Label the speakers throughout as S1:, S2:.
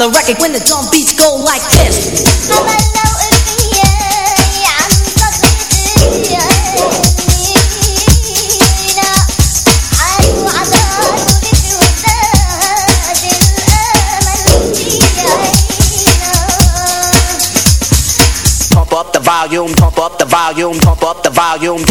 S1: The record. When the drum beats go like this.
S2: Pump up the volume, pump up the volume, pump up the volume,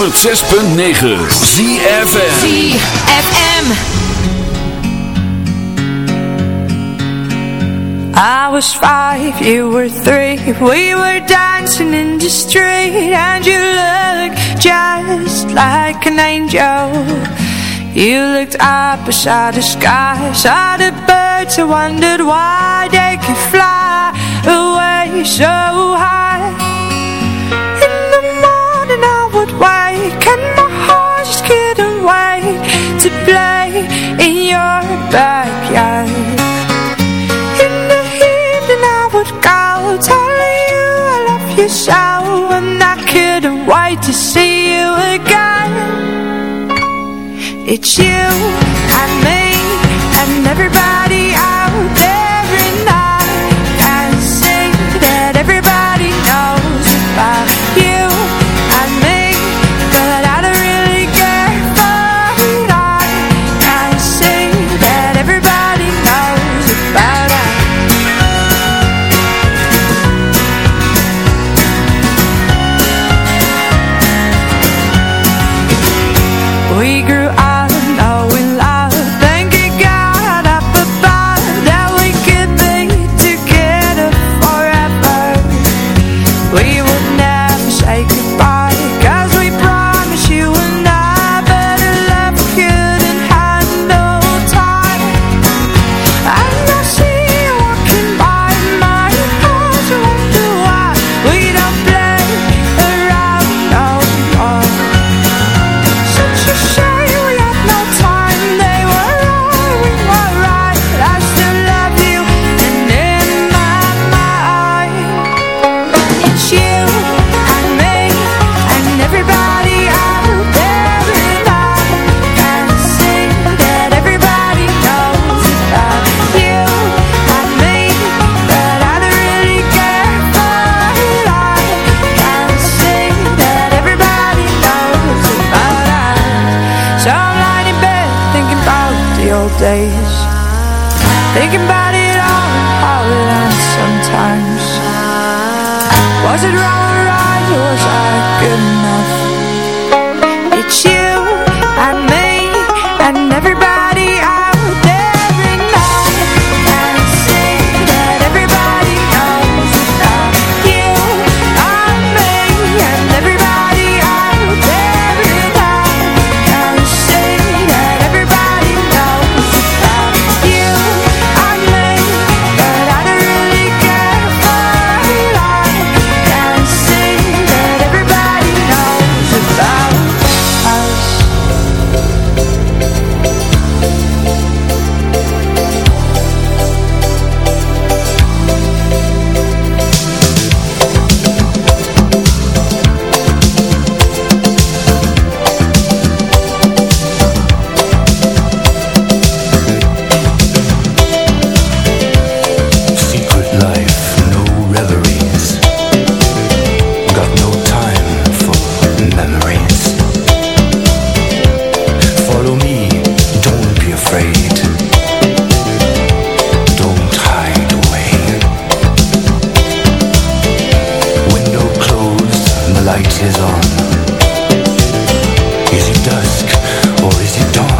S3: 106.9 ZFM
S4: ZFM I was five, you were three. We were dancing in the street And you looked just like an angel. You looked up beside the sky Saw the birds and wondered why they could fly away so high in your backyard you I love you so And I couldn't wait to see you again. It's you and me and everybody
S5: on? Is it dusk or
S3: is it dawn?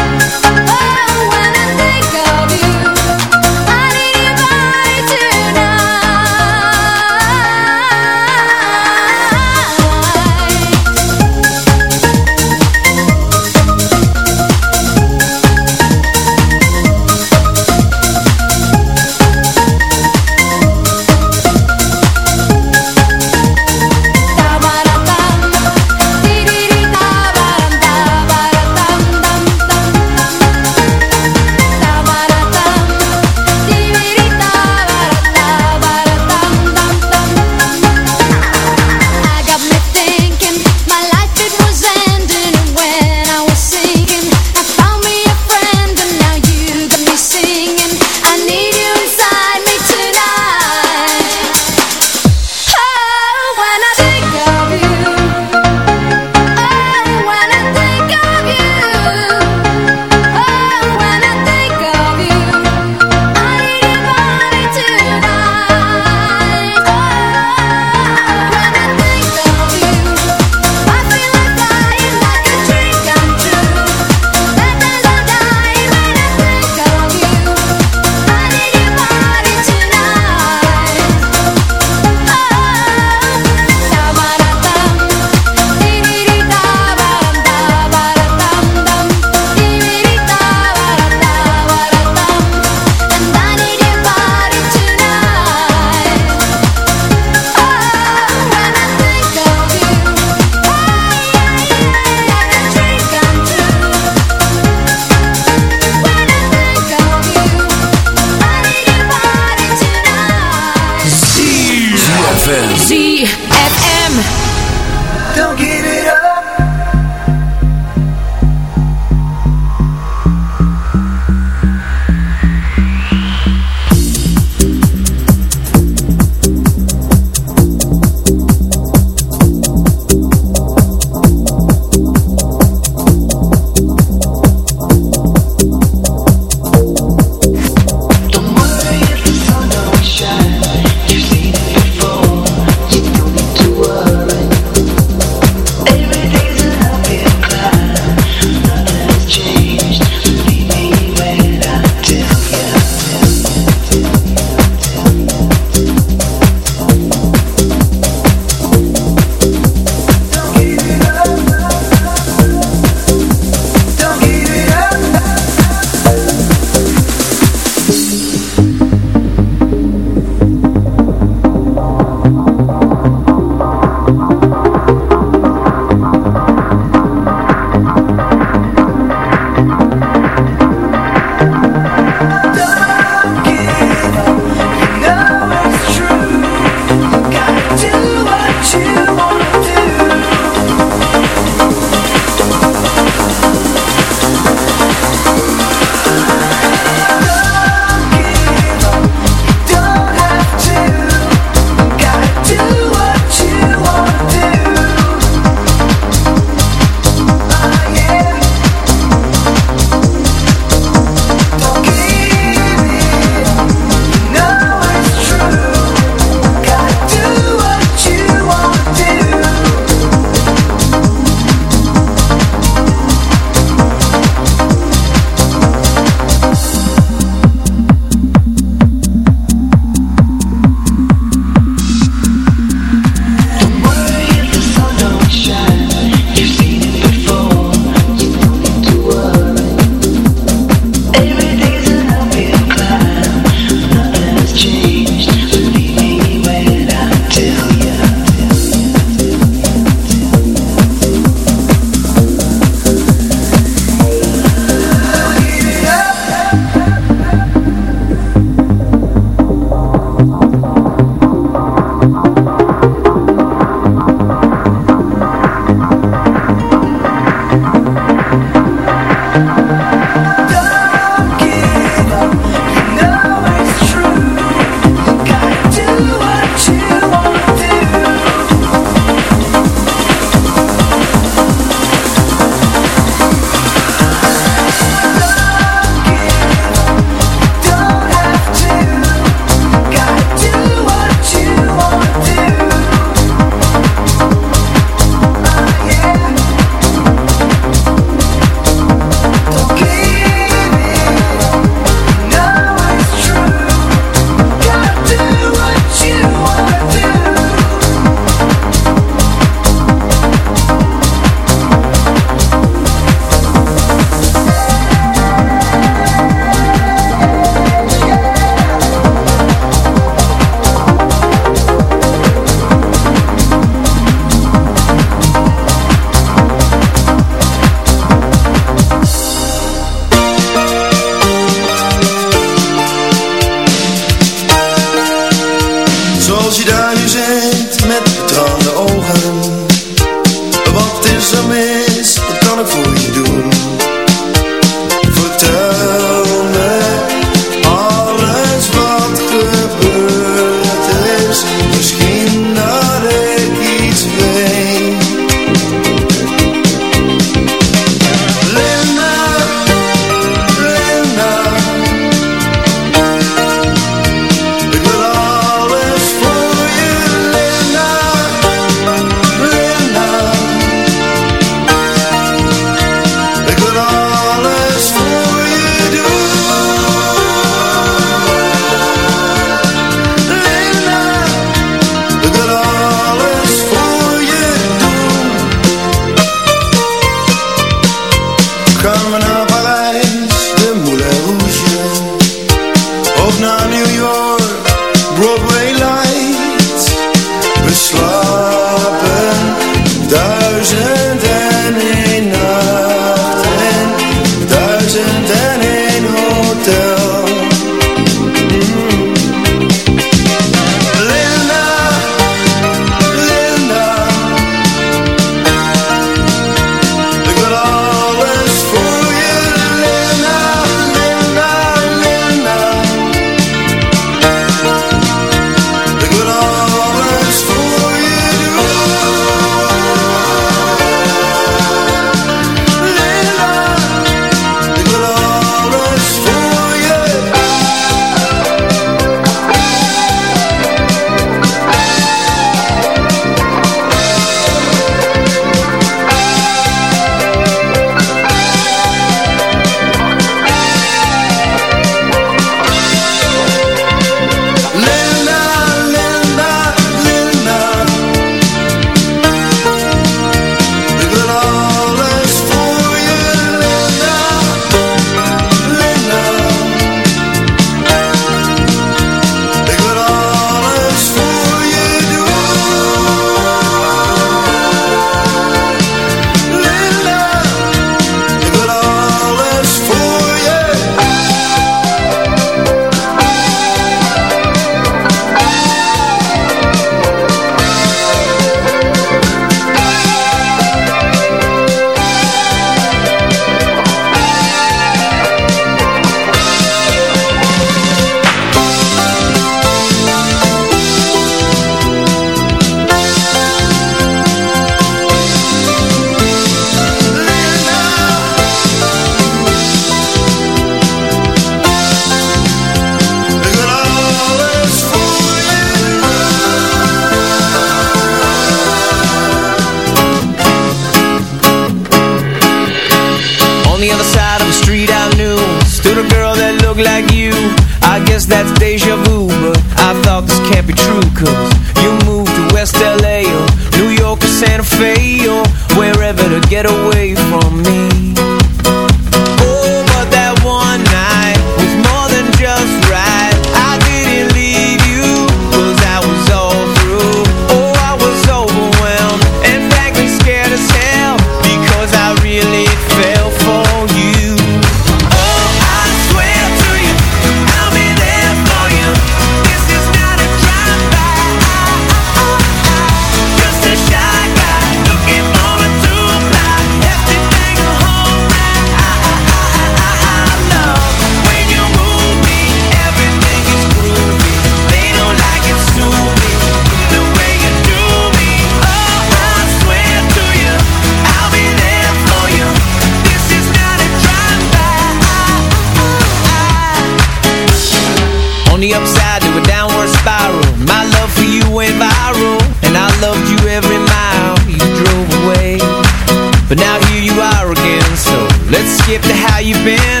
S5: Skip to how you've been